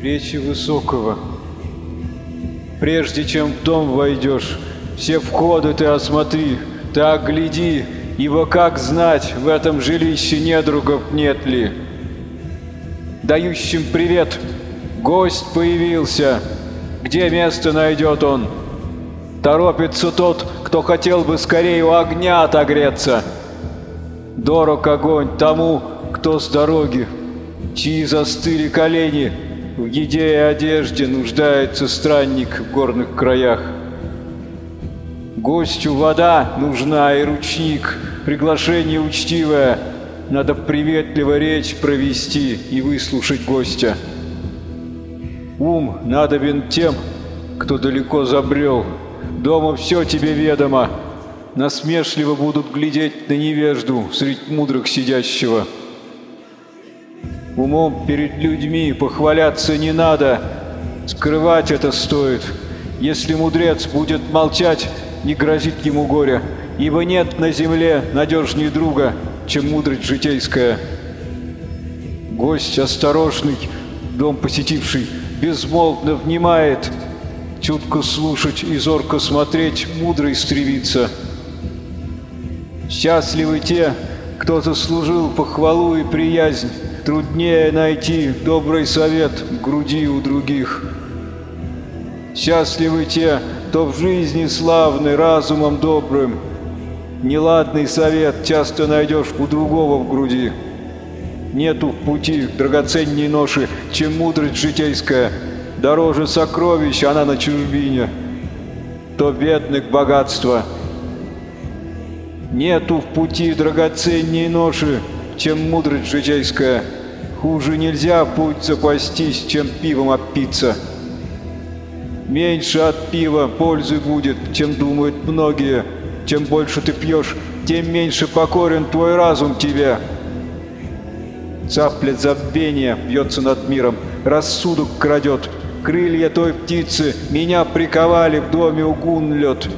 Речи Высокого. Прежде чем в дом войдешь, все входы ты осмотри, ты огляди, ибо как знать, в этом жилище недругов нет ли. Дающим привет, гость появился, где место найдет он? Торопится тот, кто хотел бы скорее у огня отогреться. Дорог огонь тому, кто с дороги, чьи застыли колени, в еде и одежде нуждается странник в горных краях. Гостю вода нужна и ручник, приглашение учтивое. Надо приветливо речь провести и выслушать гостя. Ум надобен тем, кто далеко забрел. Дома все тебе ведомо. Насмешливо будут глядеть на невежду среди мудрых сидящего. Умом перед людьми похваляться не надо, скрывать это стоит. Если мудрец будет молчать, не грозит ему горе, ибо нет на земле надежнее друга, чем мудрость житейская. Гость осторожный, дом посетивший, безмолвно внимает, чутко слушать и зорко смотреть, мудрый стремится. Счастливы те, кто заслужил похвалу и приязнь, труднее найти добрый совет в груди у других. Счастливы те, кто в жизни славный, разумом добрым. Неладный совет часто найдешь у другого в груди. Нету в пути драгоценней ноши, чем мудрость житейская. Дороже сокровищ она на чужбине. То бедных богатства. Нету в пути драгоценней ноши, чем мудрость житейская. Хуже нельзя путь запастись, чем пивом опиться. Меньше от пива пользы будет, чем думают многие. Чем больше ты пьешь, тем меньше покорен твой разум тебе. Цапля забвения бьется над миром, рассудок крадет. Крылья той птицы меня приковали в доме у гунлет.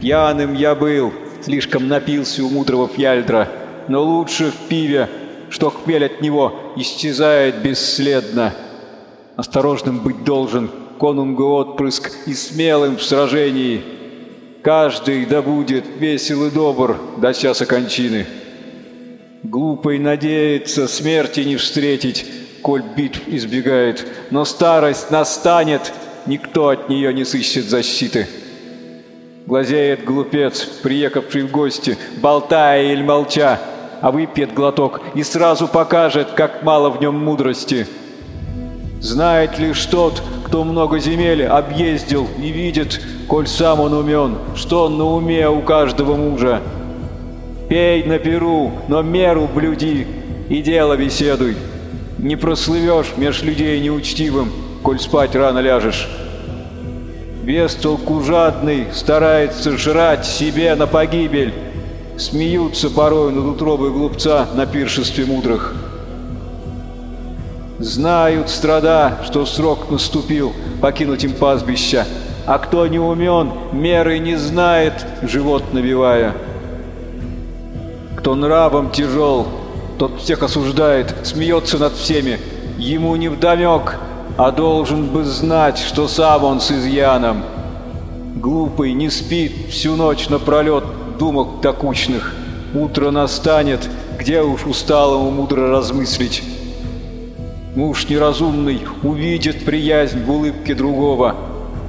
Пьяным я был, слишком напился у мудрого фьяльдра, но лучше в пиве, что хмель от него исчезает бесследно. Осторожным быть должен, конунга отпрыск и смелым в сражении. Каждый да будет весел и добр до часа кончины. Глупый надеется смерти не встретить, коль битв избегает, но старость настанет, никто от нее не сыщет защиты. Глазеет глупец, приехавший в гости, болтая или молча, а выпьет глоток и сразу покажет, как мало в нем мудрости. Знает лишь тот, кто много земель объездил и видит, коль сам он умен, что он на уме у каждого мужа. Пей на перу, но меру блюди и дело беседуй. Не прослывешь меж людей неучтивым, коль спать рано ляжешь. Бестолку жадный старается жрать себе на погибель. Смеются порой над утробой глупца на пиршестве мудрых. Знают страда, что срок наступил, покинуть им пастбища, а кто не умен, меры не знает, живот набивая. Кто нравом тяжел, тот всех осуждает, смеется над всеми. Ему не вдомек, а должен бы знать, что сам он с изъяном. Глупый не спит всю ночь напролет думок докучных. Утро настанет, где уж усталому мудро размыслить. Муж неразумный увидит приязнь в улыбке другого.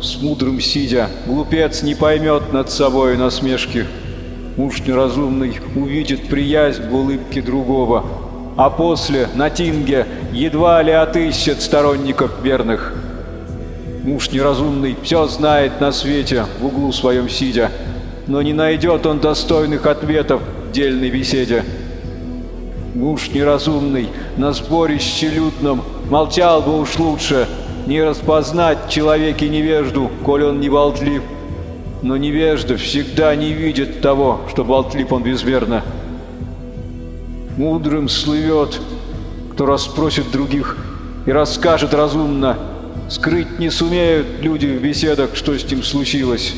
С мудрым сидя, глупец не поймет над собой насмешки. Муж неразумный увидит приязнь в улыбке другого, а после на тинге едва ли отыщет сторонников верных. Муж неразумный все знает на свете, в углу своем сидя, но не найдет он достойных ответов в дельной беседе. Муж неразумный, на сборище людном, молчал бы уж лучше, не распознать человеке невежду, коль он не болтлив. Но невежда всегда не видит того, что болтлив он безмерно. Мудрым слывет, кто расспросит других и расскажет разумно. Скрыть не сумеют люди в беседах, что с ним случилось.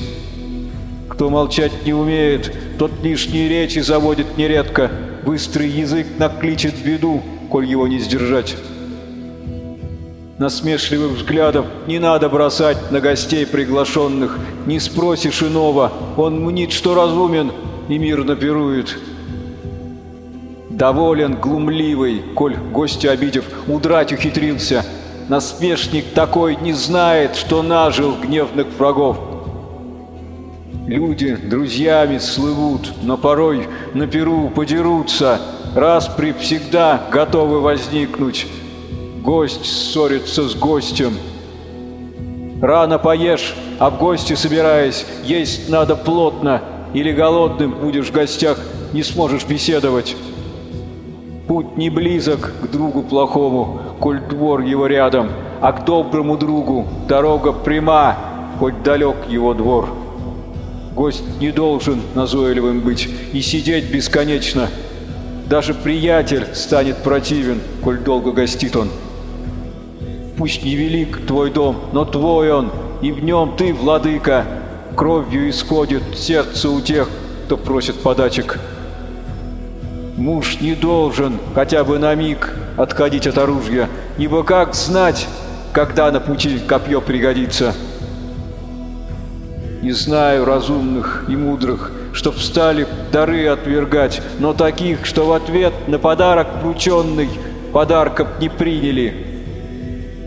Кто молчать не умеет, тот лишние речи заводит нередко, Быстрый язык накличет беду, коль его не сдержать. Насмешливых взглядов не надо бросать на гостей приглашенных. Не спросишь иного, он мнит, что разумен и мирно пирует. Доволен, глумливый, коль гостя обидев, удрать ухитрился. Насмешник такой не знает, что нажил гневных врагов. Люди друзьями слывут, но порой на перу подерутся, раз при всегда готовы возникнуть. Гость ссорится с гостем. Рано поешь, а в гости собираясь, есть надо плотно, или голодным будешь в гостях, не сможешь беседовать. Путь не близок к другу плохому, коль двор его рядом, а к доброму другу дорога пряма, хоть далек его двор. Гость не должен назойливым быть и сидеть бесконечно. Даже приятель станет противен, коль долго гостит он. Пусть не велик твой дом, но твой он, и в нем ты, владыка. Кровью исходит сердце у тех, кто просит подачек. Муж не должен хотя бы на миг отходить от оружия, ибо как знать, когда на пути копье пригодится. Не знаю разумных и мудрых, чтоб стали дары отвергать, но таких, что в ответ на подарок врученный подарков не приняли.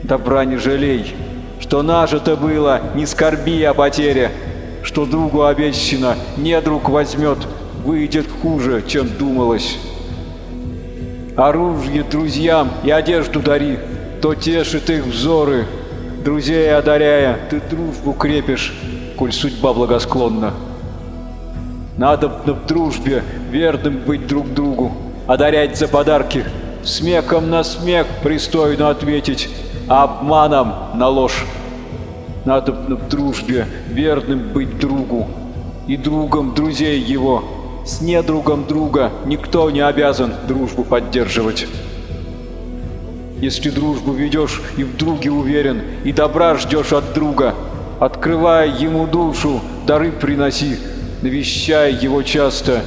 Добра не жалей, что нажито было, не скорби о потере, что другу обещано, не друг возьмет, выйдет хуже, чем думалось. Оружие друзьям и одежду дари, то тешит их взоры. Друзей одаряя, ты дружбу крепишь, коль судьба благосклонна. Надо в дружбе верным быть друг другу, одарять за подарки, смехом на смех пристойно ответить, а обманом на ложь. Надо в дружбе верным быть другу и другом друзей его. С недругом друга никто не обязан дружбу поддерживать. Если дружбу ведешь и в друге уверен, и добра ждешь от друга, открывай ему душу, дары приноси, навещай его часто.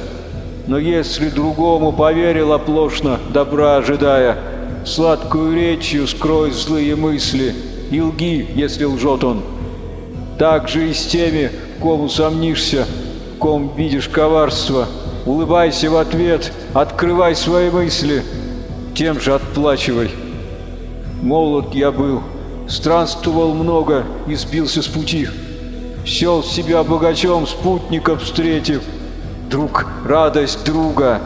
Но если другому поверил оплошно, добра ожидая, сладкую речью скрой злые мысли и лги, если лжет он. Так же и с теми, кому сомнишься, ком видишь коварство, улыбайся в ответ, открывай свои мысли, тем же отплачивай. Молод я был, странствовал много и сбился с пути. Сел себя богачом, спутников встретив, друг, радость друга.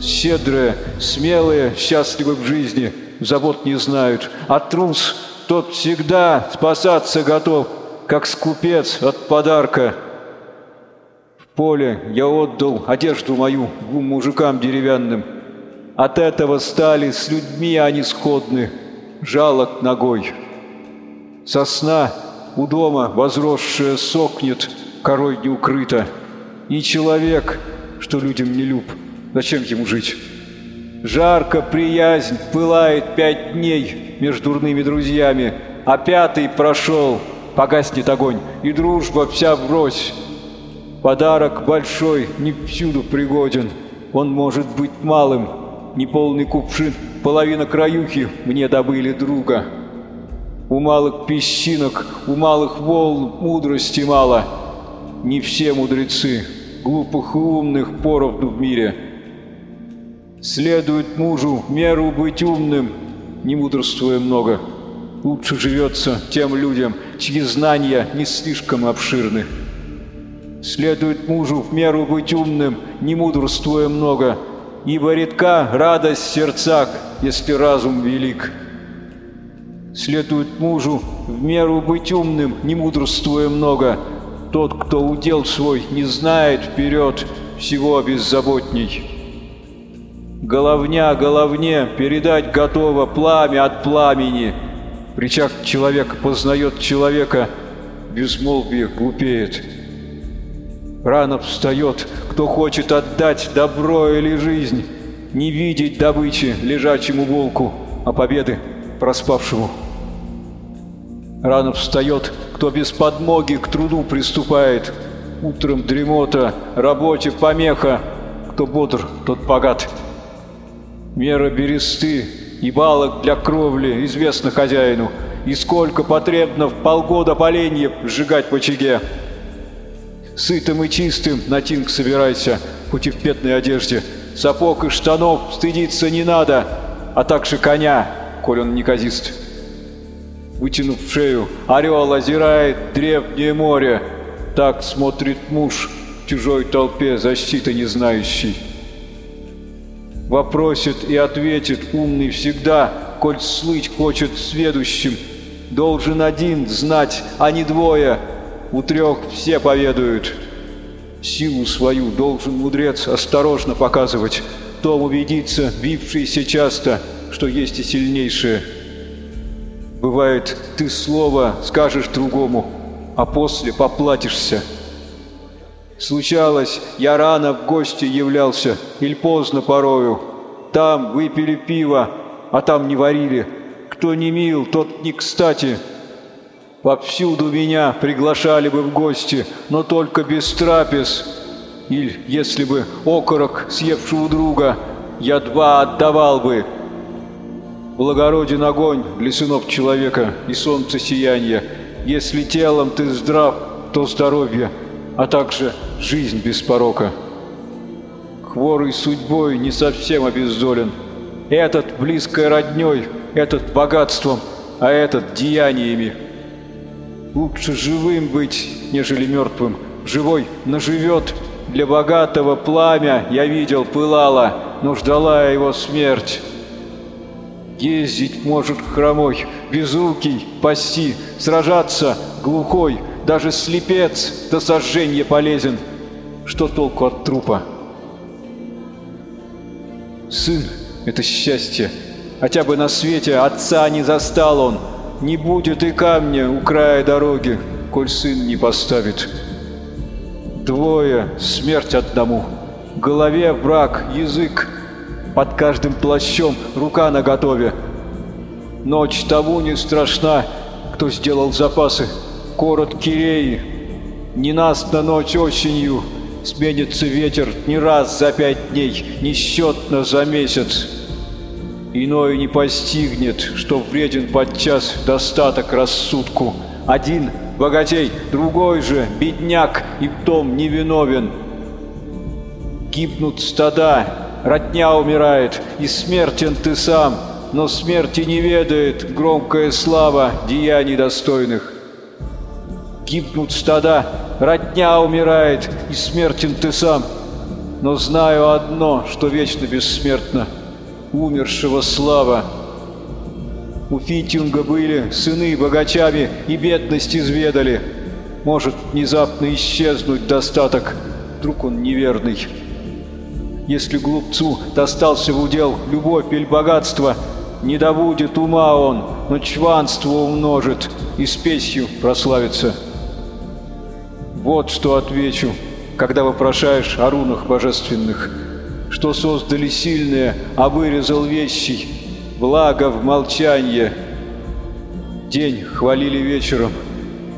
Щедрые, смелые, счастливы в жизни, забот не знают, а трус тот всегда спасаться готов, как скупец от подарка поле я отдал одежду мою двум мужикам деревянным. От этого стали с людьми они сходны, жалок ногой. Сосна у дома возросшая сохнет, корой не укрыта. И человек, что людям не люб, зачем ему жить? Жарко приязнь пылает пять дней между дурными друзьями, а пятый прошел, погаснет огонь, и дружба вся врозь. Подарок большой, не всюду пригоден. Он может быть малым. Неполный кувшин, половина краюхи мне добыли друга. У малых песчинок, у малых волн мудрости мало. Не все мудрецы, глупых и умных поровну в мире. Следует мужу меру быть умным, не мудрствуя много. Лучше живется тем людям, чьи знания не слишком обширны. Следует мужу в меру быть умным, не мудрствуя много, ибо редка радость в сердцах, если разум велик. Следует мужу в меру быть умным, не мудрствуя много, тот, кто удел свой, не знает вперед, всего беззаботней. Головня головне передать готово пламя от пламени. Причак человека познает человека, безмолвие глупеет. Рано встает, кто хочет отдать добро или жизнь, не видеть добычи лежачему волку, а победы проспавшему. Рано встает, кто без подмоги к труду приступает, утром дремота, работе помеха, кто бодр, тот богат. Мера бересты и балок для кровли известно хозяину, и сколько потребно в полгода поленьев сжигать в очаге. Сытым и чистым на тинг собирайся, хоть и в петной одежде. Сапог и штанов стыдиться не надо, а также коня, коль он неказист. Вытянув шею, орел озирает древнее море. Так смотрит муж в чужой толпе защиты не знающий. Вопросит и ответит умный всегда, коль слыть хочет сведущим. Должен один знать, а не двое. У трех все поведают. Силу свою должен мудрец осторожно показывать. Том убедится, бившийся часто, что есть и сильнейшее. Бывает, ты слово скажешь другому, а после поплатишься. Случалось, я рано в гости являлся, или поздно порою. Там выпили пиво, а там не варили. Кто не мил, тот не кстати. Повсюду меня приглашали бы в гости, но только без трапез. Или, если бы окорок съевшего друга, я два отдавал бы. Благороден огонь для сынов человека и солнце сияние. Если телом ты здрав, то здоровье, а также жизнь без порока. Хворый судьбой не совсем обездолен. Этот близкой родней, этот богатством, а этот деяниями. Лучше живым быть, нежели мертвым. Живой наживет. Для богатого пламя, я видел, пылало, но ждала его смерть. Ездить может хромой, безрукий, пасти, сражаться глухой, даже слепец до сожжения полезен. Что толку от трупа? Сын — это счастье. Хотя бы на свете отца не застал он, не будет и камня у края дороги, коль сын не поставит. Двое, смерть одному. Голове враг, язык. Под каждым плащом рука наготове. Ночь тому не страшна, кто сделал запасы. Корот Киреи. Ненастна ночь осенью. Сменится ветер не раз за пять дней, несчетно за месяц. Иной не постигнет, что вреден подчас достаток рассудку. Один богатей, другой же бедняк и в том невиновен. Гибнут стада, родня умирает, и смертен ты сам, но смерти не ведает громкая слава деяний достойных. Гибнут стада, родня умирает, и смертен ты сам, но знаю одно, что вечно бессмертно — умершего слава. У Фитюнга были сыны богачами и бедность изведали. Может внезапно исчезнуть достаток, вдруг он неверный. Если глупцу достался в удел любовь или богатство, не добудет ума он, но чванство умножит и спесью прославится. Вот что отвечу, когда вопрошаешь о рунах божественных – что создали сильные, а вырезал вещий, благо в молчанье. День хвалили вечером,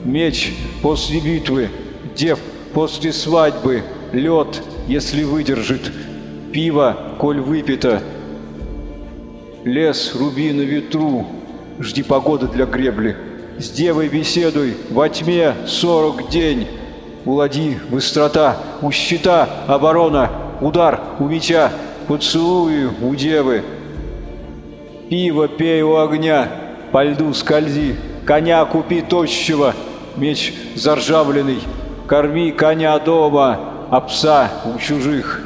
меч после битвы, дев после свадьбы, лед, если выдержит, пиво, коль выпито. Лес руби на ветру, жди погоды для гребли. С девой беседуй, во тьме сорок день. У ладьи быстрота, у щита оборона — удар у меча, поцелуи у девы. Пиво пей у огня, по льду скользи, коня купи тощего, меч заржавленный, корми коня дома, а пса у чужих.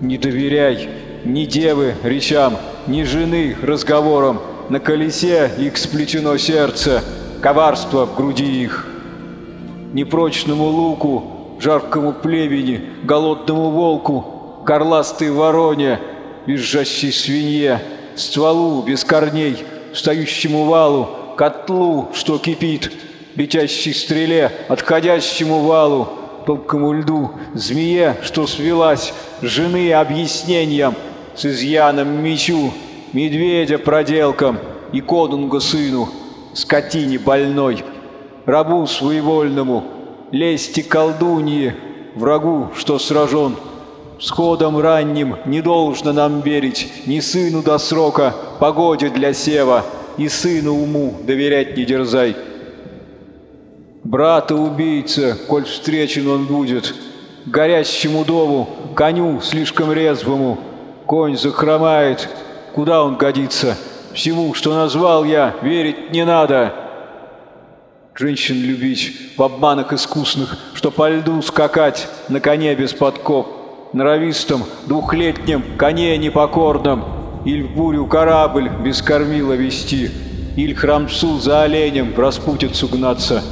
Не доверяй ни девы речам, ни жены разговорам, на колесе их сплетено сердце, коварство в груди их. Непрочному луку жаркому племени, голодному волку, горластой вороне, визжащей свинье, стволу без корней, встающему валу, котлу, что кипит, летящей стреле, отходящему валу, тонкому льду, змее, что свелась, жены объяснением, с изъяном мечу, медведя проделкам и конунга сыну, скотине больной, рабу своевольному, лести колдуньи, врагу, что сражен. Сходом ранним не должно нам верить ни сыну до срока, погоде для сева, и сыну уму доверять не дерзай. Брата-убийца, коль встречен он будет, горящему дому, коню слишком резвому, конь захромает, куда он годится? Всему, что назвал я, верить не надо. Женщин любить в обманах искусных, что по льду скакать на коне без подкоп, норовистом, двухлетнем коне непокорном, или в бурю корабль без кормила вести, или храмцу за оленем в распутицу гнаться.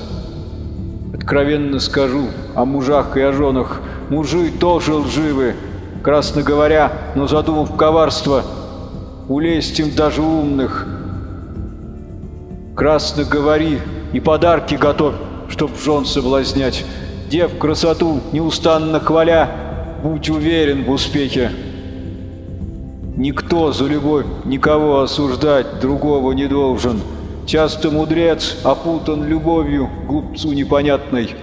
Откровенно скажу о мужах и о женах, мужи тоже лживы, красно говоря, но задумав коварство, улезть им даже умных. Красно говори и подарки готовь, чтоб жен соблазнять. Дев красоту неустанно хваля, будь уверен в успехе. Никто за любовь никого осуждать другого не должен. Часто мудрец опутан любовью глупцу непонятной.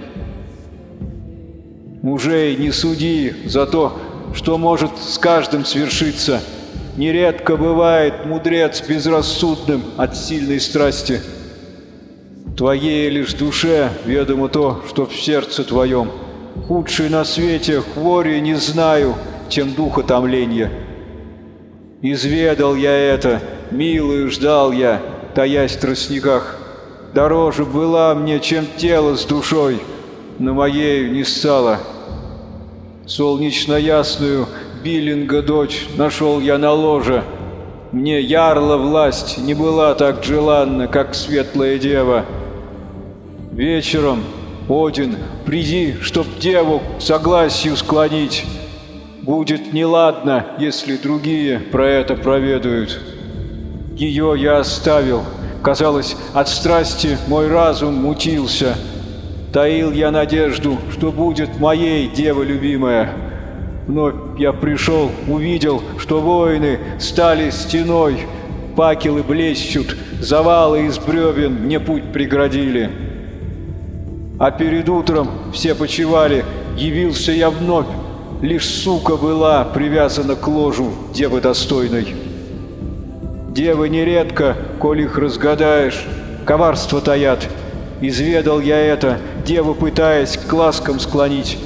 Мужей не суди за то, что может с каждым свершиться. Нередко бывает мудрец безрассудным от сильной страсти. Твоей лишь душе ведомо то, что в сердце твоем. Худший на свете хвори не знаю, чем духа томления. Изведал я это, милую ждал я, таясь в тростниках. Дороже была мне, чем тело с душой, но моею не стало. Солнечно ясную Биллинга дочь нашел я на ложе. Мне ярла власть не была так желанна, как светлая дева. Вечером, Один, приди, чтоб деву к согласию склонить. Будет неладно, если другие про это проведают. Ее я оставил. Казалось, от страсти мой разум мутился. Таил я надежду, что будет моей дева любимая. Вновь я пришел, увидел, что воины стали стеной. Пакелы блещут, завалы из бревен мне путь преградили. А перед утром все почивали, явился я вновь. Лишь сука была привязана к ложу девы достойной. Девы нередко, коль их разгадаешь, коварство таят. Изведал я это, деву пытаясь к ласкам склонить.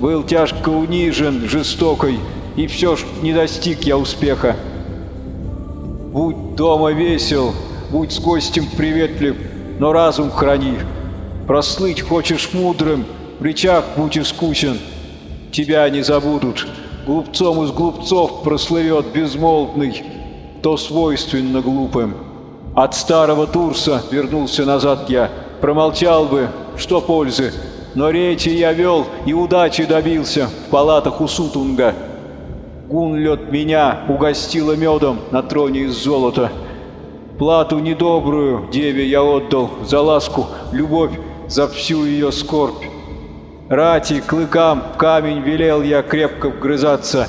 Был тяжко унижен жестокой, и все ж не достиг я успеха. Будь дома весел, будь с гостем приветлив, но разум храни. Прослыть хочешь мудрым, в речах будь искусен. Тебя не забудут, глупцом из глупцов прослывет безмолвный, то свойственно глупым. От старого Турса вернулся назад я, промолчал бы, что пользы, но речи я вел и удачи добился в палатах у Сутунга. Гунлет меня угостила медом на троне из золота. Плату недобрую деве я отдал за ласку, любовь, за всю ее скорбь. Рати, клыкам, камень велел я крепко вгрызаться.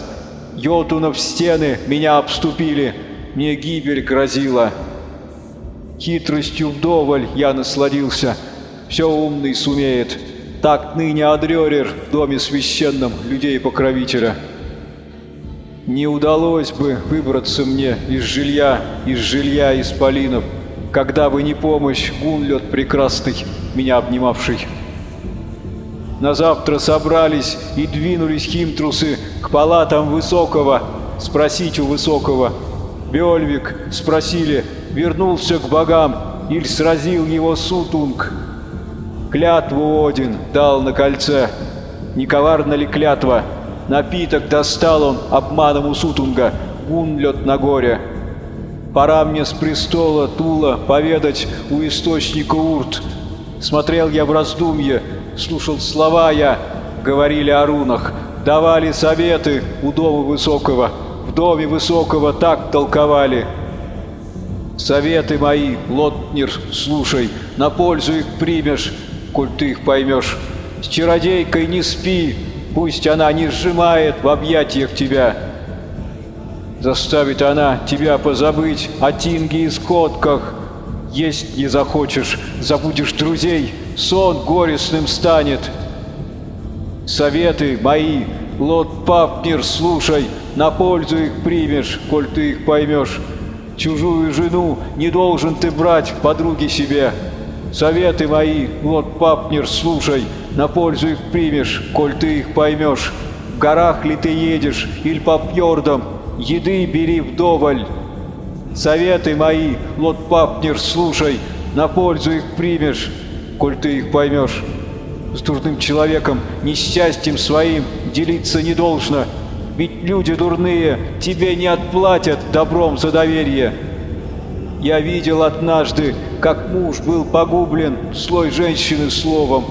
Йотунов стены меня обступили, мне гибель грозила. Хитростью вдоволь я насладился, все умный сумеет. Так ныне Адрёрер в доме священном людей-покровителя. Не удалось бы выбраться мне из жилья, из жилья исполинов, когда бы не помощь Гунлет прекрасный, меня обнимавший. На завтра собрались и двинулись химтрусы к палатам Высокого, спросить у Высокого. Бельвик, спросили, вернулся к богам или сразил его Сутунг. Клятву Один дал на кольце. Не коварна ли клятва? Напиток достал он обманом у Сутунга, Гунлет на горе. Пора мне с престола Тула поведать у источника Урт. Смотрел я в раздумье, слушал слова я, говорили о рунах, давали советы у дома Высокого, в доме Высокого так толковали. Советы мои, Лотнер, слушай, на пользу их примешь, коль ты их поймешь. С чародейкой не спи, пусть она не сжимает в объятиях тебя. Заставит она тебя позабыть о тинге и скотках. Есть не захочешь, забудешь друзей, сон горестным станет. Советы мои, Лот Папнер, слушай, на пользу их примешь, коль ты их поймешь. Чужую жену не должен ты брать в подруги себе. Советы мои, лорд Папнер, слушай, на пользу их примешь, коль ты их поймешь. В горах ли ты едешь, или по фьордам, еды бери вдоволь. Советы мои, лорд Папнер, слушай, на пользу их примешь, коль ты их поймешь. С дурным человеком, несчастьем своим делиться не должно, ведь люди дурные тебе не отплатят добром за доверие. Я видел однажды, как муж был погублен слой женщины словом.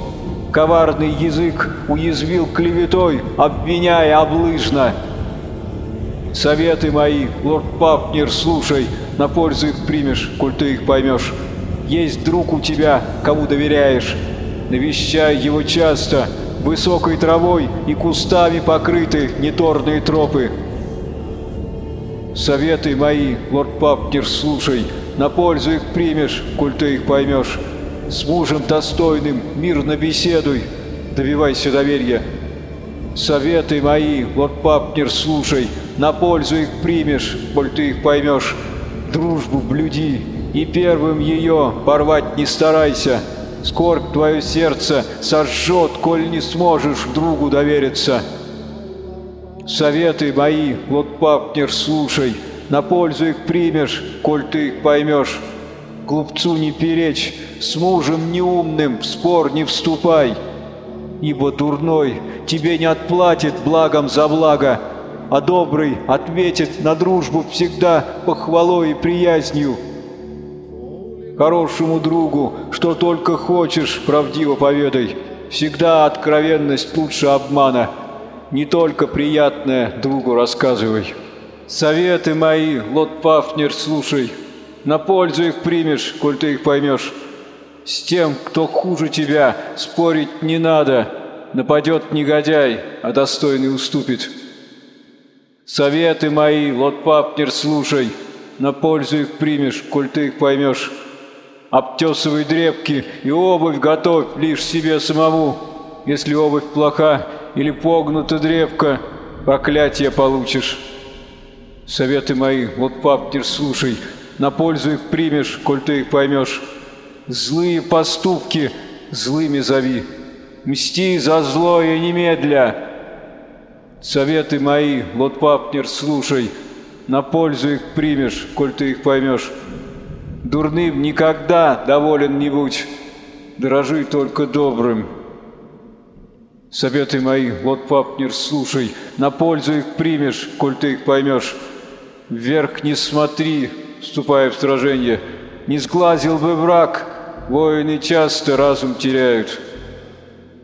Коварный язык уязвил клеветой, обвиняя облыжно. Советы мои, лорд Папнер, слушай, на пользу их примешь, коль ты их поймешь. Есть друг у тебя, кому доверяешь. Навещай его часто, высокой травой и кустами покрыты неторные тропы. Советы мои, лорд Папнер, слушай, на пользу их примешь, коль ты их поймешь. С мужем достойным мирно беседуй, добивайся доверия. Советы мои, лорд Папнер, слушай, на пользу их примешь, коль ты их поймешь. Дружбу блюди, и первым ее порвать не старайся. Скорбь твое сердце сожжет, коль не сможешь другу довериться. Советы мои, вот Папнер, слушай, на пользу их примешь, коль ты их поймешь. Глупцу не перечь, с мужем неумным в спор не вступай, ибо дурной тебе не отплатит благом за благо, а добрый ответит на дружбу всегда похвалой и приязнью. Хорошему другу, что только хочешь, правдиво поведай. Всегда откровенность лучше обмана. Не только приятное другу рассказывай. Советы мои, Лот Пафнер, слушай. На пользу их примешь, коль ты их поймешь. С тем, кто хуже тебя, спорить не надо. Нападет негодяй, а достойный уступит. Советы мои, Лот Папнер, слушай. На пользу их примешь, коль ты их поймешь. Обтесывай дрепки и обувь готовь лишь себе самому. Если обувь плоха или погнута древка, проклятие получишь. Советы мои, вот паптер, слушай, на пользу их примешь, коль ты их поймешь. Злые поступки злыми зови, мсти за злое немедля. Советы мои, вот паптер, слушай, на пользу их примешь, коль ты их поймешь. Дурным никогда доволен не будь, дрожи только добрым. Советы мои, вот, папнер, слушай, на пользу их примешь, коль ты их поймешь. Вверх не смотри, вступая в сражение, не сглазил бы враг, воины часто разум теряют.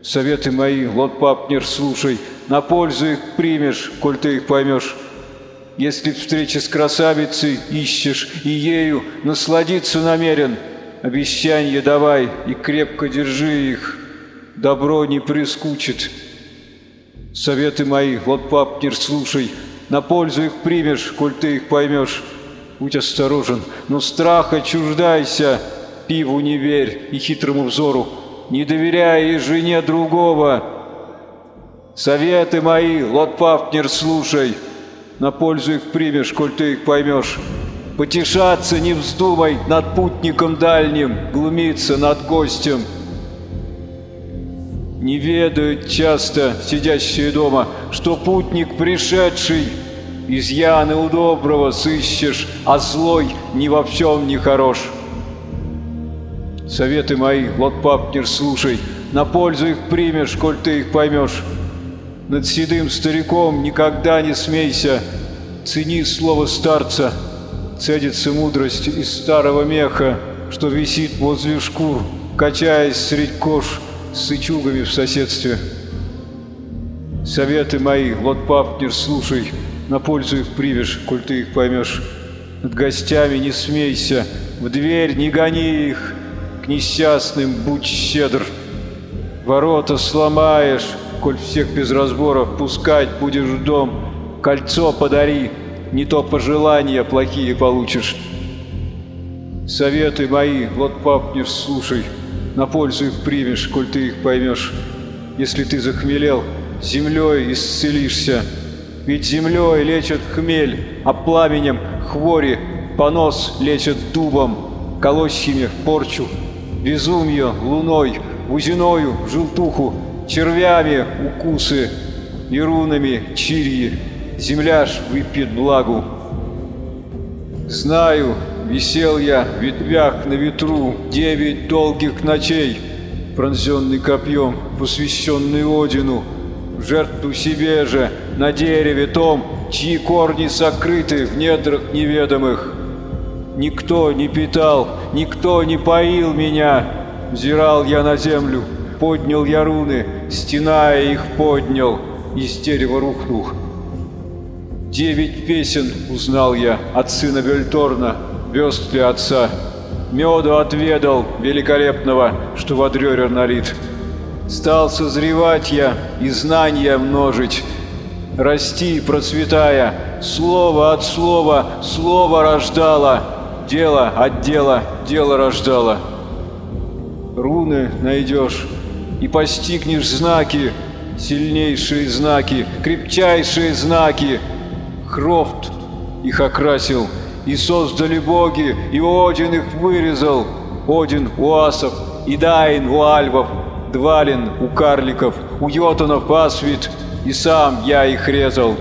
Советы мои, вот, папнер, слушай, на пользу их примешь, коль ты их поймешь. Если встречи с красавицей ищешь и ею насладиться намерен, обещанье давай и крепко держи их, добро не прискучит. Советы мои, вот папнер, слушай, на пользу их примешь, коль ты их поймешь. Будь осторожен, но страха чуждайся, пиву не верь и хитрому взору, не доверяй и жене другого. Советы мои, Лот слушай, на пользу их примешь, коль ты их поймешь. Потешаться не вздумай над путником дальним, глумиться над гостем. Не ведают часто сидящие дома, что путник пришедший, изъяны у доброго сыщешь, а злой ни во всем не хорош. Советы мои, папнер, слушай, на пользу их примешь, коль ты их поймешь. Над седым стариком никогда не смейся, Цени слово старца, цедится мудрость из старого меха, Что висит возле шкур, качаясь средь кож С сычугами в соседстве. Советы мои, вот папнер, слушай, На пользу их привешь, коль ты их поймешь. Над гостями не смейся, в дверь не гони их, К несчастным будь щедр. Ворота сломаешь, коль всех без разбора впускать будешь в дом, кольцо подари, не то пожелания плохие получишь. Советы мои, вот папнешь, слушай, на пользу их примешь, коль ты их поймешь. Если ты захмелел, землей исцелишься, ведь землей лечат хмель, а пламенем хвори понос лечат дубом, колосьями порчу, безумие луной, узиною желтуху, червями укусы и рунами чирьи, земля ж выпьет влагу. Знаю, висел я в ветвях на ветру девять долгих ночей, пронзенный копьем, посвященный Одину, в жертву себе же, на дереве том, чьи корни сокрыты в недрах неведомых. Никто не питал, никто не поил меня. Взирал я на землю, поднял я руны, стеная их поднял, из дерева рухнул. Девять песен узнал я от сына Вельторна, вест для отца. Меду отведал великолепного, что в Адрёре налит. Стал созревать я и знания множить, расти, процветая, слово от слова, слово рождало, дело от дела, дело рождало. Руны найдешь и постигнешь знаки, сильнейшие знаки, крепчайшие знаки. Хрофт их окрасил, и создали боги, и Один их вырезал. Один у асов, и Дайн у альвов, Двалин у карликов, у йотунов асвит, и сам я их резал.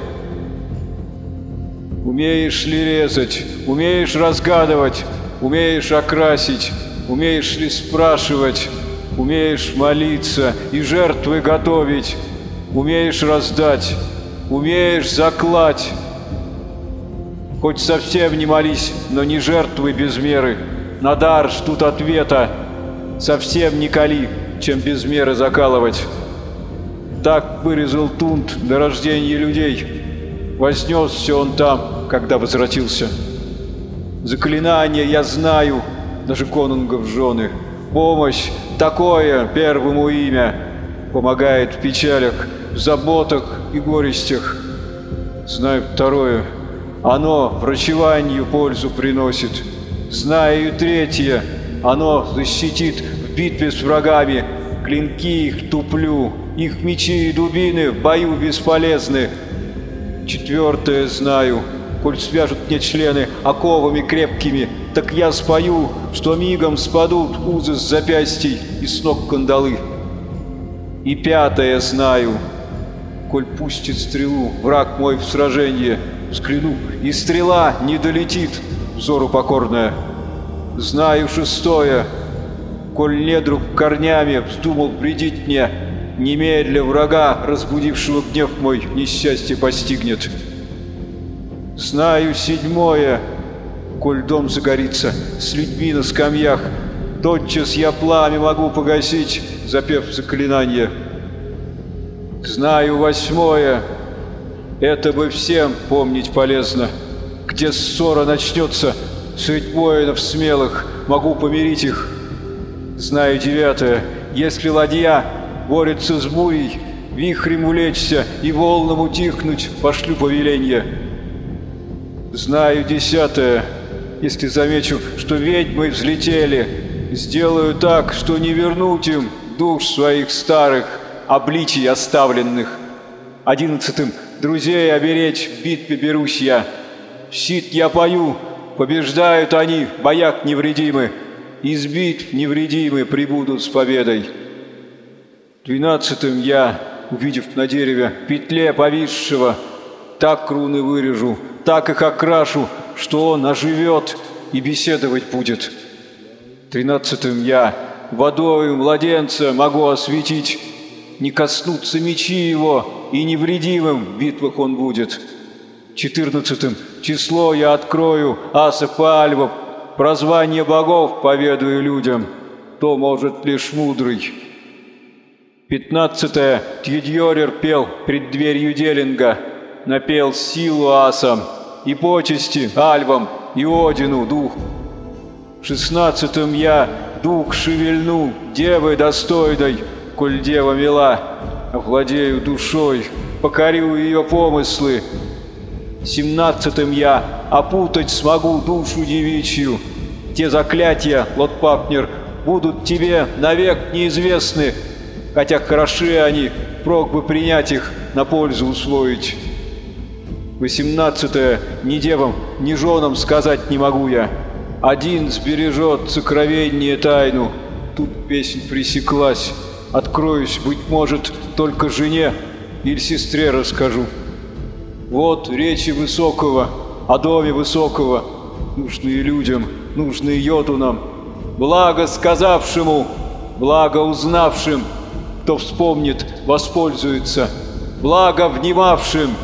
Умеешь ли резать, умеешь разгадывать, умеешь окрасить, умеешь ли спрашивать, умеешь молиться и жертвы готовить, умеешь раздать, умеешь заклать. Хоть совсем не молись, но не жертвы без меры, на дар ждут ответа, совсем не кали, чем без меры закалывать. Так вырезал Тунт до рождения людей. Вознесся он там, когда возвратился. Заклинание я знаю, даже конунгов жены. Помощь такое первому имя помогает в печалях, в заботах и горестях. Знаю второе, оно врачеванию пользу приносит. Знаю третье, оно защитит в битве с врагами, клинки их туплю, их мечи и дубины в бою бесполезны. Четвертое знаю, коль свяжут мне члены оковами крепкими, так я спою, что мигом спадут узы с запястий и с ног кандалы. И пятое знаю, коль пустит стрелу враг мой в сражение, взгляну, и стрела не долетит, взору покорная. Знаю шестое, коль недруг корнями вздумал вредить мне, немедля врага, разбудившего гнев мой, несчастье постигнет. Знаю седьмое, коль дом загорится с людьми на скамьях, тотчас я пламя могу погасить, запев заклинание. Знаю восьмое, это бы всем помнить полезно, где ссора начнется, средь воинов смелых, могу помирить их. Знаю девятое, если ладья борется с бурей, вихрем улечься и волнам утихнуть, пошлю повеление. Знаю десятое, если замечу, что ведьмы взлетели, сделаю так, что не вернуть им душ своих старых, обличий оставленных. Одиннадцатым друзей оберечь в битве берусь я. Щит я пою, побеждают они, бояк невредимы, из битв невредимы прибудут с победой. Двенадцатым я, увидев на дереве петле повисшего, так круны вырежу, так их окрашу, что он оживет и беседовать будет. Тринадцатым я водою младенца могу осветить, не коснуться мечи его, и невредимым в битвах он будет. Четырнадцатым число я открою асов и альвов, прозвание богов поведаю людям, то может лишь мудрый. Пятнадцатое. Тьюдьорер пел пред дверью Делинга. Напел силу асам и почести альвам и Одину дух. Шестнадцатым я дух шевельну девой достойной, коль дева мила. Овладею душой, покорю ее помыслы. Семнадцатым я опутать смогу душу девичью. Те заклятия, Лотпапнер, будут тебе навек неизвестны, хотя хороши они, прок бы принять их, на пользу усвоить. Восемнадцатое ни девам, ни женам сказать не могу я. Один сбережет сокровеннее тайну. Тут песнь пресеклась. Откроюсь, быть может, только жене или сестре расскажу. Вот речи высокого, о доме высокого, нужные людям, нужные йотунам, благо сказавшему, благо узнавшим, кто вспомнит, воспользуется, благо внимавшим —